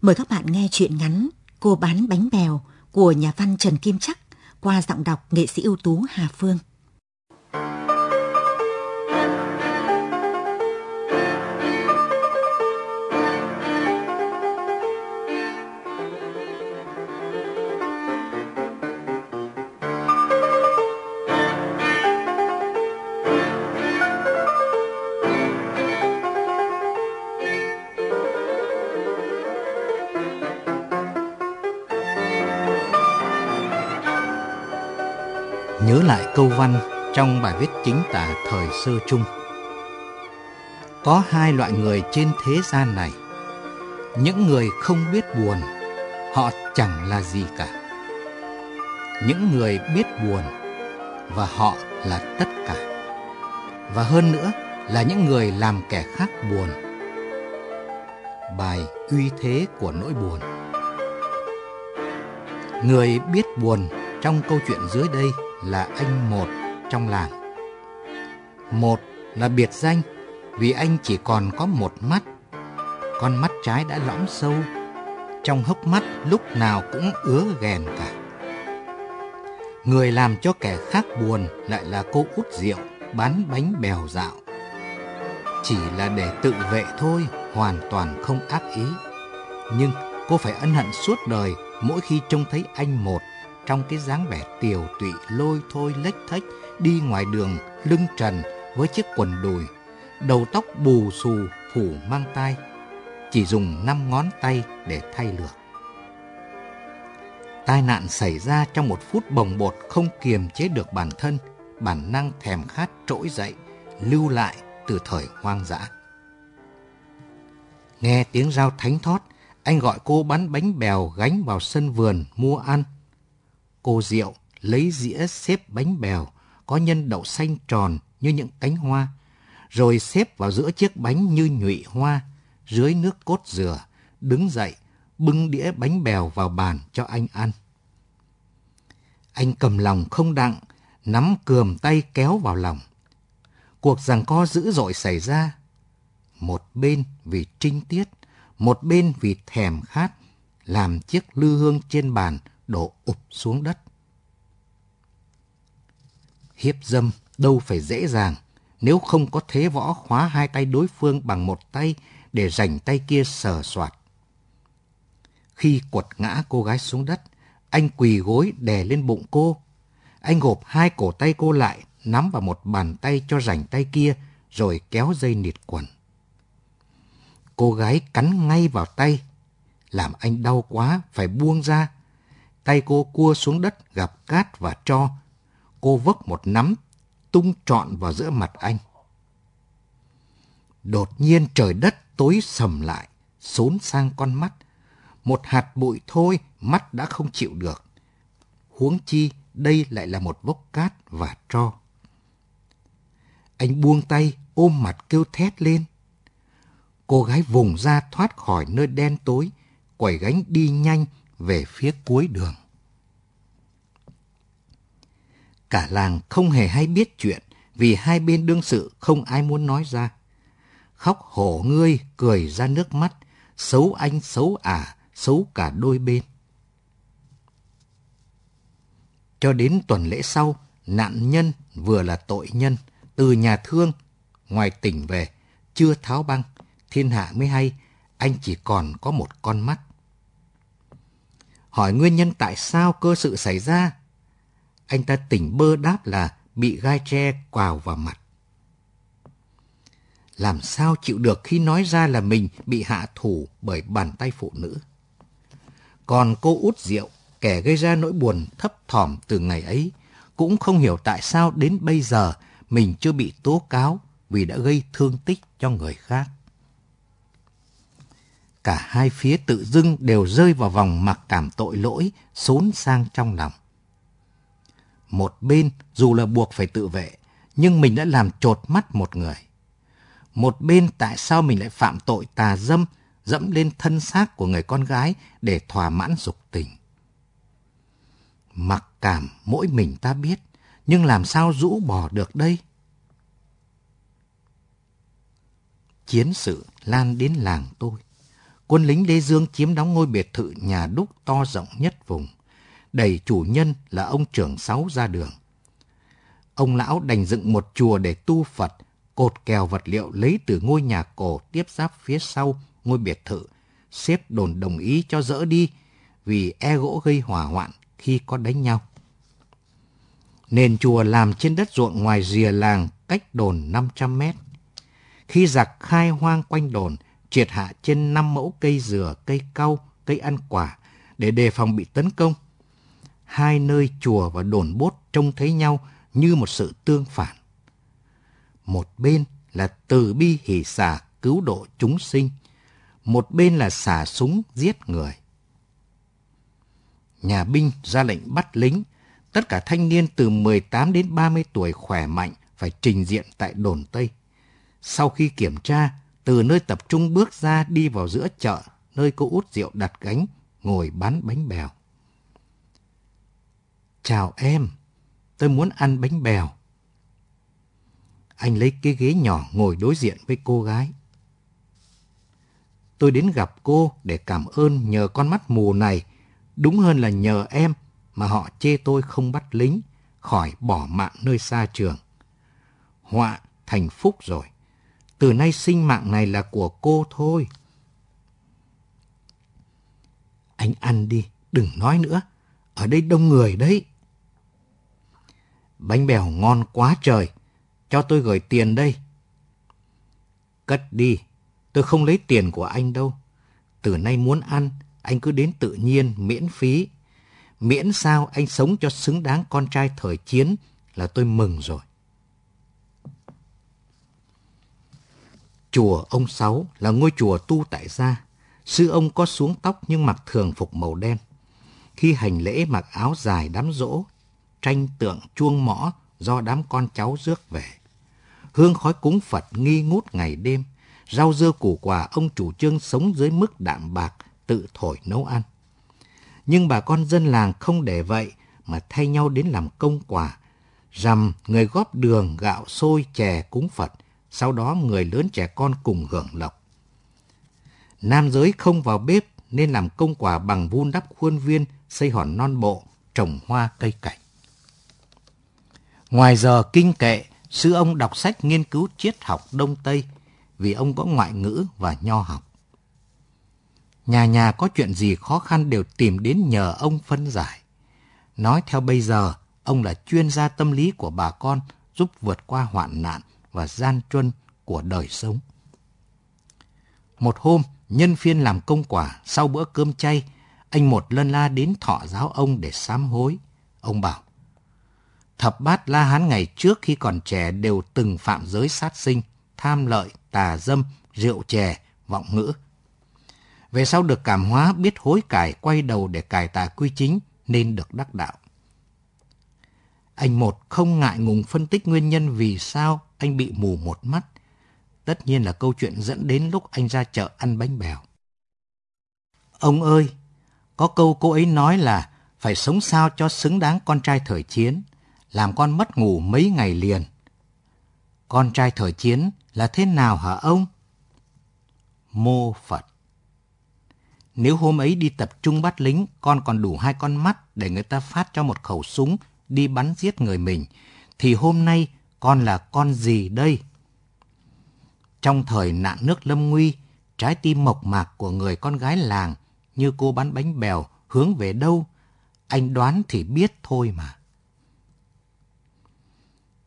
Mời các bạn nghe chuyện ngắn Cô bán bánh bèo của nhà văn Trần Kim Chắc qua giọng đọc nghệ sĩ ưu tú Hà Phương. Văn trong bài viết chính tả thời sơ chung. Có hai loại người trên thế gian này. Những người không biết buồn, họ chẳng là gì cả. Những người biết buồn và họ là tất cả. Và hơn nữa là những người làm kẻ khác buồn. Bài uy thế của nỗi buồn. Người biết buồn trong câu chuyện dưới đây là anh một trong làng. Một là biệt danh vì anh chỉ còn có một mắt. Con mắt trái đã lõm sâu, trong hốc mắt lúc nào cũng ứa ghèn cả. Người làm cho kẻ khác buồn lại là cô út rượu bán bánh bèo dạo. Chỉ là để tự vệ thôi, hoàn toàn không ác ý. Nhưng cô phải ân hận suốt đời mỗi khi trông thấy anh một trong cái dáng vẻ tiều tụy lôi thôi lếch thếch đi ngoài đường lưng trần với chiếc quần đùi, đầu tóc bù xù phủ mang tay, chỉ dùng năm ngón tay để thay lược. Tai nạn xảy ra trong một phút bồng bột không kiềm chế được bản thân, bản năng thèm khát trỗi dậy, lưu lại từ thời hoang dã. Nghe tiếng rao thánh thót, anh gọi cô bán bánh bèo gánh vào sân vườn mua ăn Cô Diệu lấy dĩa xếp bánh bèo có nhân đậu xanh tròn như những cánh hoa, rồi xếp vào giữa chiếc bánh như nhụy hoa, dưới nước cốt dừa, đứng dậy, bưng đĩa bánh bèo vào bàn cho anh ăn. Anh cầm lòng không đặng, nắm cườm tay kéo vào lòng. Cuộc giằng co dữ dội xảy ra. Một bên vì trinh tiết, một bên vì thèm khát, làm chiếc lư hương trên bàn đổ ụp xuống đất. Hiếp dâm đâu phải dễ dàng nếu không có thế võ khóa hai tay đối phương bằng một tay để rảnh tay kia sờ soạt. Khi quật ngã cô gái xuống đất, anh quỳ gối đè lên bụng cô. Anh gộp hai cổ tay cô lại, nắm vào một bàn tay cho rảnh tay kia, rồi kéo dây nịt quần. Cô gái cắn ngay vào tay, làm anh đau quá, phải buông ra. Tay cô cua xuống đất gặp cát và tro. Cô vấp một nắm, tung trọn vào giữa mặt anh. Đột nhiên trời đất tối sầm lại, xốn sang con mắt. Một hạt bụi thôi, mắt đã không chịu được. Huống chi, đây lại là một vốc cát và tro. Anh buông tay, ôm mặt kêu thét lên. Cô gái vùng ra thoát khỏi nơi đen tối, quẩy gánh đi nhanh về phía cuối đường. Cả làng không hề hay biết chuyện vì hai bên đương sự không ai muốn nói ra. Khóc hổ ngươi, cười ra nước mắt, xấu anh xấu ả, à, xấu cả đôi bên. Cho đến tuần lễ sau, nạn nhân vừa là tội nhân, từ nhà thương, ngoài tỉnh về, chưa tháo băng, thiên hạ mới hay, anh chỉ còn có một con mắt. Hỏi nguyên nhân tại sao cơ sự xảy ra, anh ta tỉnh bơ đáp là bị gai tre quào vào mặt. Làm sao chịu được khi nói ra là mình bị hạ thủ bởi bàn tay phụ nữ. Còn cô út rượu, kẻ gây ra nỗi buồn thấp thỏm từ ngày ấy, cũng không hiểu tại sao đến bây giờ mình chưa bị tố cáo vì đã gây thương tích cho người khác. Cả hai phía tự dưng đều rơi vào vòng mặc cảm tội lỗi, xốn sang trong lòng. Một bên dù là buộc phải tự vệ, nhưng mình đã làm trột mắt một người. Một bên tại sao mình lại phạm tội tà dâm, dẫm lên thân xác của người con gái để thỏa mãn dục tình. Mặc cảm mỗi mình ta biết, nhưng làm sao rũ bỏ được đây? Chiến sự lan đến làng tôi. quân lính Lê Dương chiếm đóng ngôi biệt thự nhà đúc to rộng nhất vùng, đẩy chủ nhân là ông trưởng sáu ra đường. Ông lão đành dựng một chùa để tu Phật, cột kèo vật liệu lấy từ ngôi nhà cổ tiếp giáp phía sau ngôi biệt thự, xếp đồn đồng ý cho dỡ đi vì e gỗ gây hỏa hoạn khi có đánh nhau. Nền chùa làm trên đất ruộng ngoài rìa làng cách đồn 500 mét. Khi giặc khai hoang quanh đồn, triệt hạ trên 5 mẫu cây dừa, cây cau, cây ăn quả để đề phòng bị tấn công. Hai nơi chùa và đồn bốt trông thấy nhau như một sự tương phản. Một bên là từ bi hỷ xả cứu độ chúng sinh, một bên là xả súng giết người. Nhà binh ra lệnh bắt lính, tất cả thanh niên từ 18 đến 30 tuổi khỏe mạnh phải trình diện tại đồn Tây. Sau khi kiểm tra, từ nơi tập trung bước ra đi vào giữa chợ, nơi cô út rượu đặt gánh, ngồi bán bánh bèo. Chào em, tôi muốn ăn bánh bèo. Anh lấy cái ghế nhỏ ngồi đối diện với cô gái. Tôi đến gặp cô để cảm ơn nhờ con mắt mù này, đúng hơn là nhờ em mà họ chê tôi không bắt lính, khỏi bỏ mạng nơi xa trường. Họa thành phúc rồi. Từ nay sinh mạng này là của cô thôi. Anh ăn đi, đừng nói nữa. Ở đây đông người đấy. Bánh bèo ngon quá trời. Cho tôi gửi tiền đây. Cất đi. Tôi không lấy tiền của anh đâu. Từ nay muốn ăn, anh cứ đến tự nhiên, miễn phí. Miễn sao anh sống cho xứng đáng con trai thời chiến là tôi mừng rồi. Chùa ông Sáu là ngôi chùa tu tại gia. Sư ông có xuống tóc nhưng mặc thường phục màu đen. Khi hành lễ mặc áo dài đám rỗ, tranh tượng chuông mõ do đám con cháu rước về. Hương khói cúng Phật nghi ngút ngày đêm, rau dưa củ quả ông chủ trương sống dưới mức đạm bạc, tự thổi nấu ăn. Nhưng bà con dân làng không để vậy mà thay nhau đến làm công quả. Rằm người góp đường, gạo, xôi, chè cúng Phật, sau đó người lớn trẻ con cùng hưởng lộc. Nam giới không vào bếp nên làm công quả bằng vun đắp khuôn viên, xây hòn non bộ, trồng hoa cây cảnh. Ngoài giờ kinh kệ, sư ông đọc sách nghiên cứu triết học Đông Tây vì ông có ngoại ngữ và nho học. Nhà nhà có chuyện gì khó khăn đều tìm đến nhờ ông phân giải. Nói theo bây giờ, ông là chuyên gia tâm lý của bà con giúp vượt qua hoạn nạn và gian truân của đời sống. Một hôm, nhân phiên làm công quả sau bữa cơm chay, anh một lân la đến thọ giáo ông để sám hối. Ông bảo, thập bát La Hán ngày trước khi còn trẻ đều từng phạm giới sát sinh, tham lợi, tà dâm, rượu chè, vọng ngữ. Về sau được cảm hóa biết hối cải quay đầu để cải tà quy chính nên được đắc đạo. Anh một không ngại ngùng phân tích nguyên nhân vì sao anh bị mù một mắt. Tất nhiên là câu chuyện dẫn đến lúc anh ra chợ ăn bánh bèo. Ông ơi, có câu cô ấy nói là phải sống sao cho xứng đáng con trai thời chiến, làm con mất ngủ mấy ngày liền. Con trai thời chiến là thế nào hả ông? Mô Phật Nếu hôm ấy đi tập trung bắt lính, con còn đủ hai con mắt để người ta phát cho một khẩu súng đi bắn giết người mình, thì hôm nay con là con gì đây? Trong thời nạn nước lâm nguy, trái tim mộc mạc của người con gái làng như cô bán bánh bèo hướng về đâu, anh đoán thì biết thôi mà.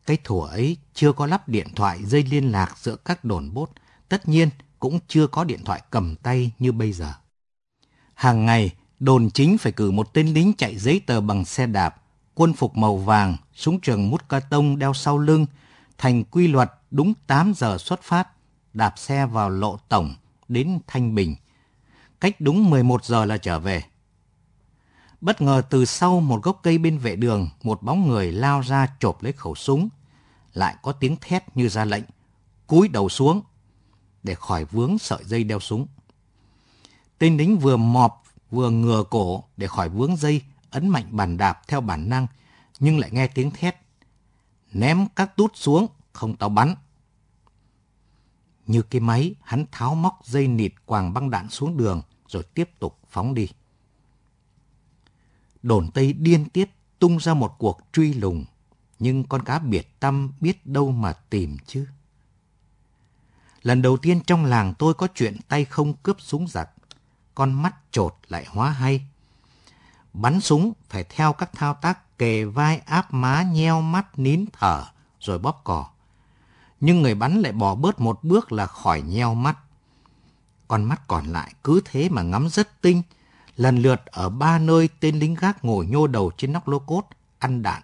Cái thủa ấy chưa có lắp điện thoại dây liên lạc giữa các đồn bốt, tất nhiên cũng chưa có điện thoại cầm tay như bây giờ. Hàng ngày, đồn chính phải cử một tên lính chạy giấy tờ bằng xe đạp quân phục màu vàng, súng trường mút ca tông đeo sau lưng, thành quy luật đúng 8 giờ xuất phát, đạp xe vào lộ tổng đến Thanh Bình. Cách đúng 11 giờ là trở về. Bất ngờ từ sau một gốc cây bên vệ đường, một bóng người lao ra chộp lấy khẩu súng. Lại có tiếng thét như ra lệnh, cúi đầu xuống để khỏi vướng sợi dây đeo súng. Tên lính vừa mọp vừa ngừa cổ để khỏi vướng dây ấn mạnh bàn đạp theo bản năng, nhưng lại nghe tiếng thét. Ném các tút xuống, không tao bắn. Như cái máy, hắn tháo móc dây nịt quàng băng đạn xuống đường rồi tiếp tục phóng đi. Đồn Tây điên tiết tung ra một cuộc truy lùng, nhưng con cá biệt tâm biết đâu mà tìm chứ. Lần đầu tiên trong làng tôi có chuyện tay không cướp súng giặc, con mắt trột lại hóa hay. Bắn súng phải theo các thao tác kề vai áp má nheo mắt nín thở rồi bóp cò. Nhưng người bắn lại bỏ bớt một bước là khỏi nheo mắt. Con mắt còn lại cứ thế mà ngắm rất tinh, lần lượt ở ba nơi tên lính gác ngồi nhô đầu trên nóc lô cốt, ăn đạn,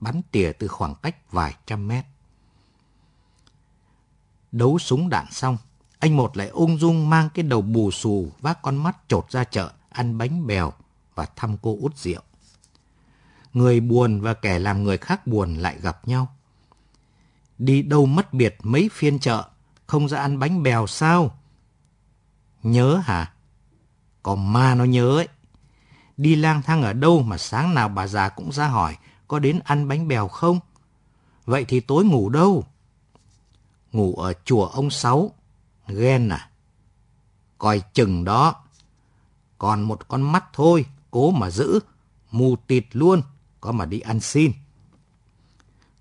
bắn tỉa từ khoảng cách vài trăm mét. Đấu súng đạn xong, anh một lại ung dung mang cái đầu bù xù vác con mắt trột ra chợ, ăn bánh bèo và thăm cô út rượu. Người buồn và kẻ làm người khác buồn lại gặp nhau. Đi đâu mất biệt mấy phiên chợ, không ra ăn bánh bèo sao? Nhớ hả? Còn ma nó nhớ ấy. Đi lang thang ở đâu mà sáng nào bà già cũng ra hỏi có đến ăn bánh bèo không? Vậy thì tối ngủ đâu? Ngủ ở chùa ông Sáu. Ghen à? Coi chừng đó. Còn một con mắt thôi, cố mà giữ. Mù tịt luôn, có mà đi ăn xin.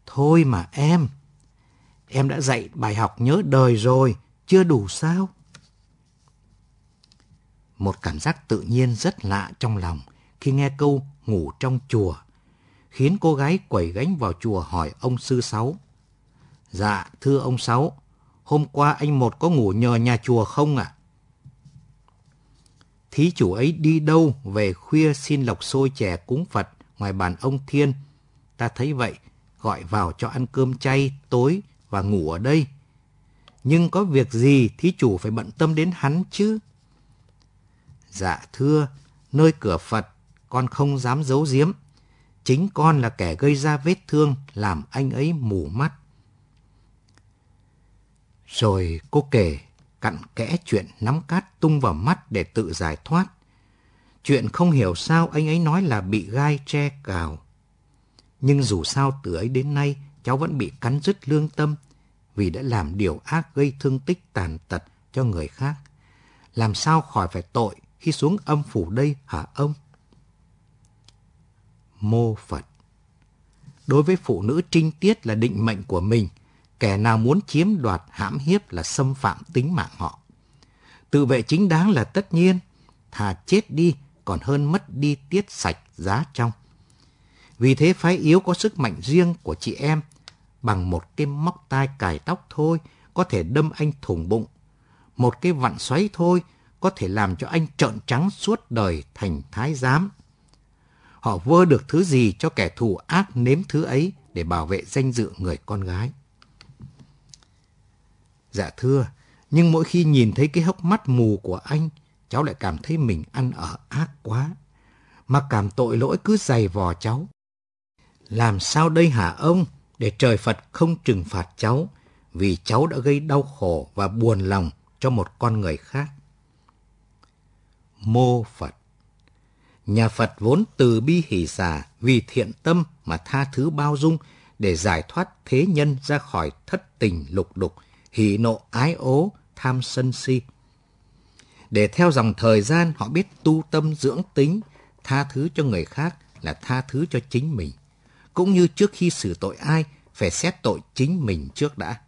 Thôi mà em. Em đã dạy bài học nhớ đời rồi, chưa đủ sao? Một cảm giác tự nhiên rất lạ trong lòng khi nghe câu ngủ trong chùa, khiến cô gái quẩy gánh vào chùa hỏi ông sư sáu. Dạ, thưa ông sáu, hôm qua anh một có ngủ nhờ nhà chùa không ạ? Thí chủ ấy đi đâu về khuya xin lọc xôi chè cúng Phật ngoài bàn ông Thiên. Ta thấy vậy, gọi vào cho ăn cơm chay tối và ngủ ở đây. Nhưng có việc gì thí chủ phải bận tâm đến hắn chứ? Dạ thưa, nơi cửa Phật, con không dám giấu giếm. Chính con là kẻ gây ra vết thương làm anh ấy mù mắt. Rồi cô kể cặn kẽ chuyện nắm cát tung vào mắt để tự giải thoát. Chuyện không hiểu sao anh ấy nói là bị gai tre cào. Nhưng dù sao từ ấy đến nay cháu vẫn bị cắn rứt lương tâm vì đã làm điều ác gây thương tích tàn tật cho người khác. Làm sao khỏi phải tội khi xuống âm phủ đây hả ông? Mô Phật Đối với phụ nữ trinh tiết là định mệnh của mình, kẻ nào muốn chiếm đoạt hãm hiếp là xâm phạm tính mạng họ. Tự vệ chính đáng là tất nhiên, thà chết đi còn hơn mất đi tiết sạch giá trong. Vì thế phái yếu có sức mạnh riêng của chị em, bằng một cái móc tai cài tóc thôi có thể đâm anh thủng bụng. Một cái vặn xoáy thôi có thể làm cho anh trợn trắng suốt đời thành thái giám. Họ vơ được thứ gì cho kẻ thù ác nếm thứ ấy để bảo vệ danh dự người con gái. Dạ thưa, nhưng mỗi khi nhìn thấy cái hốc mắt mù của anh, cháu lại cảm thấy mình ăn ở ác quá. Mà cảm tội lỗi cứ dày vò cháu. Làm sao đây hả ông, để trời Phật không trừng phạt cháu, vì cháu đã gây đau khổ và buồn lòng cho một con người khác. Mô Phật Nhà Phật vốn từ bi hỷ xả vì thiện tâm mà tha thứ bao dung để giải thoát thế nhân ra khỏi thất tình lục đục, hỷ nộ ái ố, tham sân si. Để theo dòng thời gian họ biết tu tâm dưỡng tính, tha thứ cho người khác là tha thứ cho chính mình. Cũng như trước khi xử tội ai, phải xét tội chính mình trước đã.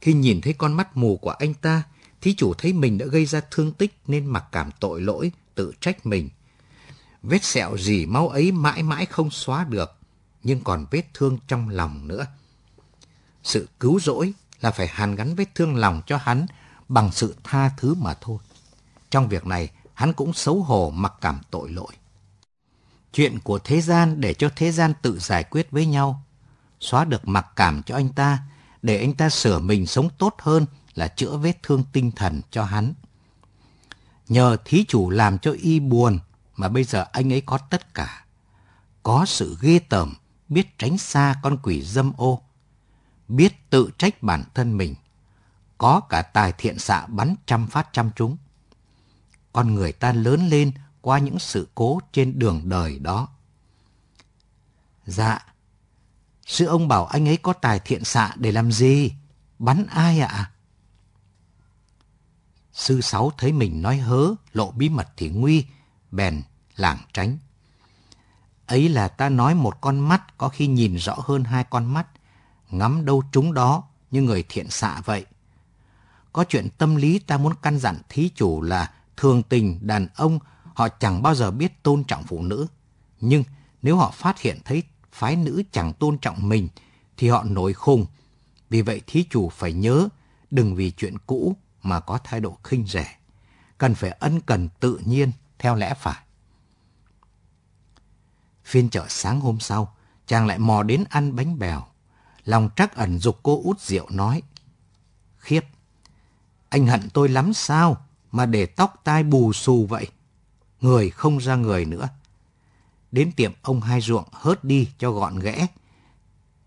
Khi nhìn thấy con mắt mù của anh ta, thí chủ thấy mình đã gây ra thương tích nên mặc cảm tội lỗi, tự trách mình. Vết sẹo gì máu ấy mãi mãi không xóa được, nhưng còn vết thương trong lòng nữa. Sự cứu rỗi là phải hàn gắn vết thương lòng cho hắn bằng sự tha thứ mà thôi. Trong việc này, hắn cũng xấu hổ mặc cảm tội lỗi. Chuyện của thế gian để cho thế gian tự giải quyết với nhau. Xóa được mặc cảm cho anh ta, để anh ta sửa mình sống tốt hơn là chữa vết thương tinh thần cho hắn. Nhờ thí chủ làm cho y buồn mà bây giờ anh ấy có tất cả. Có sự ghê tởm, biết tránh xa con quỷ dâm ô, biết tự trách bản thân mình, có cả tài thiện xạ bắn trăm phát trăm trúng. Con người ta lớn lên qua những sự cố trên đường đời đó. Dạ, sư ông bảo anh ấy có tài thiện xạ để làm gì? Bắn ai ạ? Sư Sáu thấy mình nói hớ, lộ bí mật thì nguy, bèn lảng tránh. Ấy là ta nói một con mắt có khi nhìn rõ hơn hai con mắt, ngắm đâu chúng đó như người thiện xạ vậy. Có chuyện tâm lý ta muốn căn dặn thí chủ là thường tình đàn ông họ chẳng bao giờ biết tôn trọng phụ nữ. Nhưng nếu họ phát hiện thấy phái nữ chẳng tôn trọng mình thì họ nổi khùng. Vì vậy thí chủ phải nhớ đừng vì chuyện cũ mà có thái độ khinh rẻ. Cần phải ân cần tự nhiên theo lẽ phải. Phiên chợ sáng hôm sau, chàng lại mò đến ăn bánh bèo. Lòng trắc ẩn dục cô út rượu nói. Khiếp, anh hận tôi lắm sao mà để tóc tai bù xù vậy? Người không ra người nữa. Đến tiệm ông hai ruộng hớt đi cho gọn ghẽ.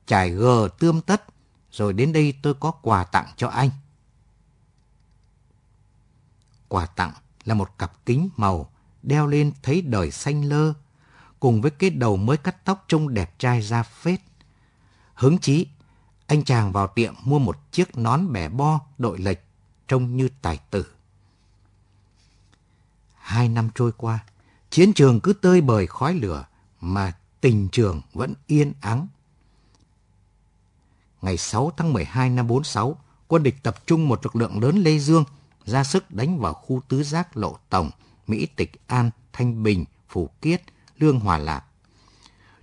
Trải gờ tươm tất, rồi đến đây tôi có quà tặng cho anh. Quà tặng là một cặp kính màu, đeo lên thấy đời xanh lơ, cùng với cái đầu mới cắt tóc trông đẹp trai ra phết. Hứng chí, anh chàng vào tiệm mua một chiếc nón bẻ bo đội lệch, trông như tài tử. Hai năm trôi qua, chiến trường cứ tơi bời khói lửa, mà tình trường vẫn yên ắng. Ngày 6 tháng 12 năm 46, quân địch tập trung một lực lượng lớn Lê Dương ra sức đánh vào khu tứ giác Lộ Tổng, Mỹ Tịch An, Thanh Bình, Phủ Kiết, Lương Hòa Lạc.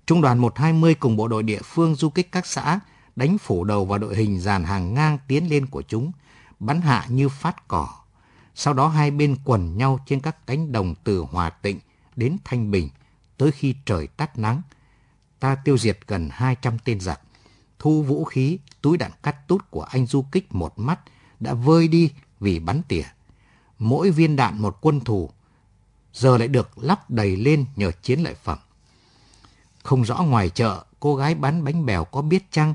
Trung đoàn 120 cùng bộ đội địa phương du kích các xã đánh phủ đầu vào đội hình dàn hàng ngang tiến lên của chúng, bắn hạ như phát cỏ. Sau đó hai bên quần nhau trên các cánh đồng từ Hòa Tịnh đến Thanh Bình, tới khi trời tắt nắng. Ta tiêu diệt gần 200 tên giặc, thu vũ khí, túi đạn cắt tút của anh du kích một mắt đã vơi đi vì bắn tỉa. Mỗi viên đạn một quân thù, giờ lại được lắp đầy lên nhờ chiến lợi phẩm. Không rõ ngoài chợ, cô gái bán bánh bèo có biết chăng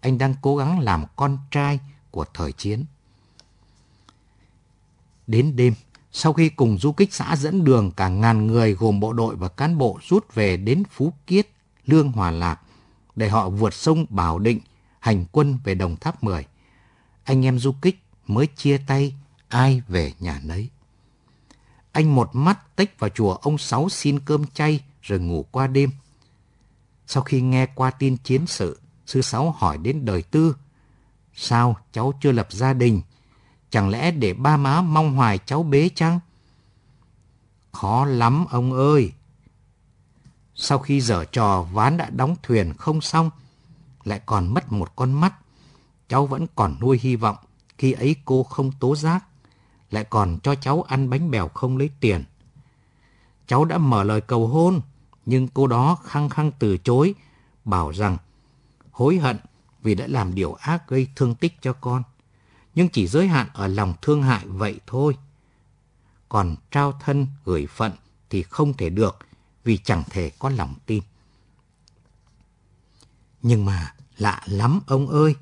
anh đang cố gắng làm con trai của thời chiến. Đến đêm, sau khi cùng du kích xã dẫn đường cả ngàn người gồm bộ đội và cán bộ rút về đến Phú Kiết, Lương Hòa Lạc để họ vượt sông Bảo Định, hành quân về Đồng Tháp 10. Anh em du kích mới chia tay ai về nhà nấy. Anh một mắt tách vào chùa ông Sáu xin cơm chay rồi ngủ qua đêm. Sau khi nghe qua tin chiến sự, sư Sáu hỏi đến đời tư. Sao cháu chưa lập gia đình? Chẳng lẽ để ba má mong hoài cháu bế chăng? Khó lắm ông ơi! Sau khi dở trò ván đã đóng thuyền không xong, lại còn mất một con mắt. Cháu vẫn còn nuôi hy vọng khi ấy cô không tố giác, lại còn cho cháu ăn bánh bèo không lấy tiền. Cháu đã mở lời cầu hôn, nhưng cô đó khăng khăng từ chối, bảo rằng hối hận vì đã làm điều ác gây thương tích cho con. Nhưng chỉ giới hạn ở lòng thương hại vậy thôi. Còn trao thân gửi phận thì không thể được vì chẳng thể có lòng tin. Nhưng mà lạ lắm ông ơi,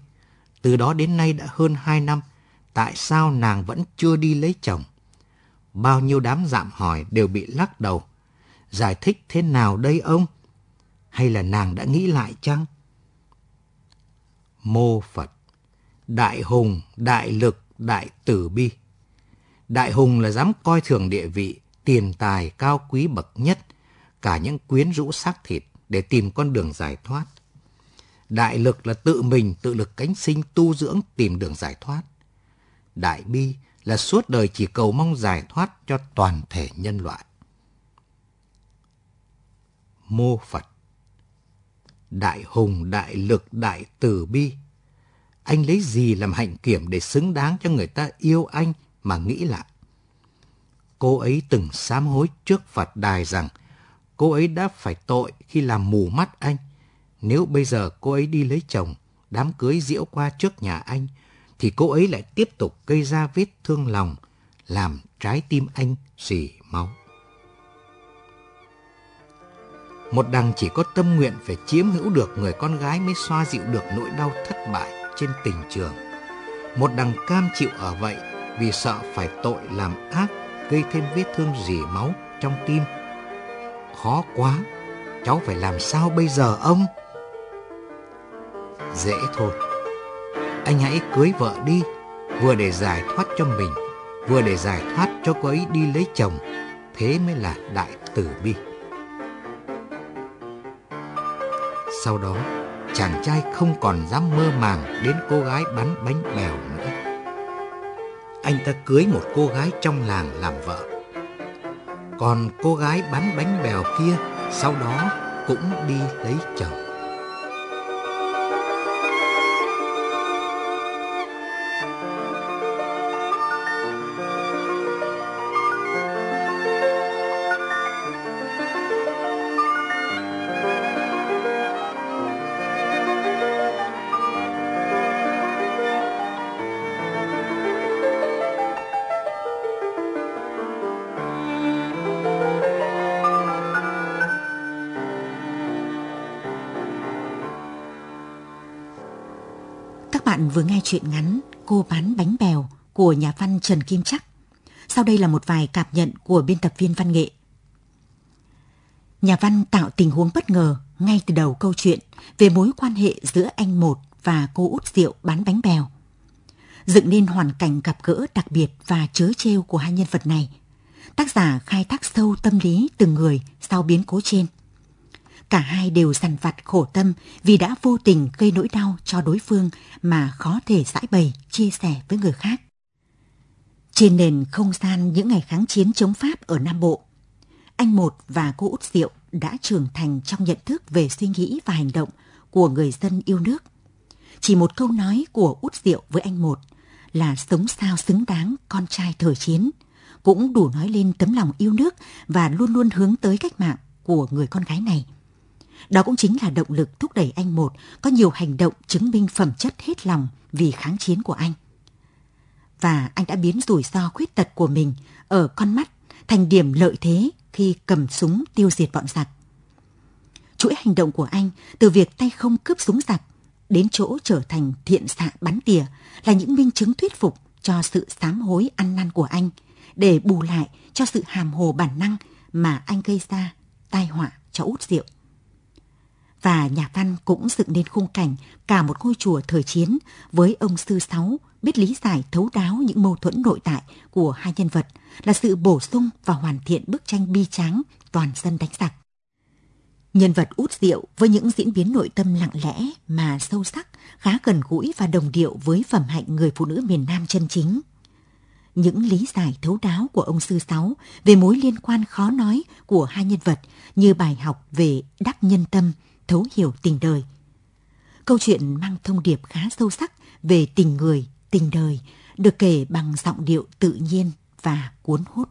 từ đó đến nay đã hơn hai năm, tại sao nàng vẫn chưa đi lấy chồng? Bao nhiêu đám dạm hỏi đều bị lắc đầu. Giải thích thế nào đây ông? Hay là nàng đã nghĩ lại chăng? Mô Phật Đại hùng, đại lực, đại tử bi Đại hùng là dám coi thường địa vị, tiền tài cao quý bậc nhất, cả những quyến rũ xác thịt để tìm con đường giải thoát. Đại lực là tự mình tự lực cánh sinh tu dưỡng tìm đường giải thoát. Đại bi là suốt đời chỉ cầu mong giải thoát cho toàn thể nhân loại. Mô Phật Đại hùng, đại lực, đại từ bi. Anh lấy gì làm hạnh kiểm để xứng đáng cho người ta yêu anh mà nghĩ lại? Cô ấy từng sám hối trước Phật đài rằng cô ấy đã phải tội khi làm mù mắt anh. Nếu bây giờ cô ấy đi lấy chồng, đám cưới diễu qua trước nhà anh, thì cô ấy lại tiếp tục gây ra vết thương lòng, làm trái tim anh xỉ máu. Một đằng chỉ có tâm nguyện phải chiếm hữu được người con gái mới xoa dịu được nỗi đau thất bại trên tình trường. Một đằng cam chịu ở vậy vì sợ phải tội làm ác gây thêm vết thương rỉ máu trong tim. Khó quá, cháu phải làm sao bây giờ ông? Dễ thôi, anh hãy cưới vợ đi, vừa để giải thoát cho mình, vừa để giải thoát cho cô ấy đi lấy chồng, thế mới là đại tử bi. Sau đó, chàng trai không còn dám mơ màng đến cô gái bán bánh bèo nữa. Anh ta cưới một cô gái trong làng làm vợ. Còn cô gái bán bánh bèo kia sau đó cũng đi lấy chồng. Bạn vừa nghe chuyện ngắn Cô bán bánh bèo của nhà văn Trần Kim Chắc. Sau đây là một vài cảm nhận của biên tập viên văn nghệ. Nhà văn tạo tình huống bất ngờ ngay từ đầu câu chuyện về mối quan hệ giữa anh một và cô út rượu bán bánh bèo. Dựng nên hoàn cảnh gặp gỡ đặc biệt và chớ trêu của hai nhân vật này. Tác giả khai thác sâu tâm lý từng người sau biến cố trên – Cả hai đều sằn vặt khổ tâm vì đã vô tình gây nỗi đau cho đối phương mà khó thể giải bày, chia sẻ với người khác. Trên nền không gian những ngày kháng chiến chống Pháp ở Nam Bộ, anh Một và cô Út Diệu đã trưởng thành trong nhận thức về suy nghĩ và hành động của người dân yêu nước. Chỉ một câu nói của Út Diệu với anh Một là sống sao xứng đáng con trai thời chiến, cũng đủ nói lên tấm lòng yêu nước và luôn luôn hướng tới cách mạng của người con gái này. Đó cũng chính là động lực thúc đẩy anh một có nhiều hành động chứng minh phẩm chất hết lòng vì kháng chiến của anh. Và anh đã biến rủi ro khuyết tật của mình ở con mắt thành điểm lợi thế khi cầm súng tiêu diệt bọn giặc. Chuỗi hành động của anh từ việc tay không cướp súng giặc đến chỗ trở thành thiện xạ bắn tỉa là những minh chứng thuyết phục cho sự sám hối ăn năn của anh để bù lại cho sự hàm hồ bản năng mà anh gây ra tai họa cho út rượu và nhà văn cũng dựng nên khung cảnh cả một ngôi chùa thời chiến với ông sư sáu biết lý giải thấu đáo những mâu thuẫn nội tại của hai nhân vật là sự bổ sung và hoàn thiện bức tranh bi tráng toàn dân đánh giặc. Nhân vật út diệu với những diễn biến nội tâm lặng lẽ mà sâu sắc, khá gần gũi và đồng điệu với phẩm hạnh người phụ nữ miền Nam chân chính. Những lý giải thấu đáo của ông Sư Sáu về mối liên quan khó nói của hai nhân vật như bài học về đắc nhân tâm, thấu hiểu tình đời. Câu chuyện mang thông điệp khá sâu sắc về tình người, tình đời, được kể bằng giọng điệu tự nhiên và cuốn hút.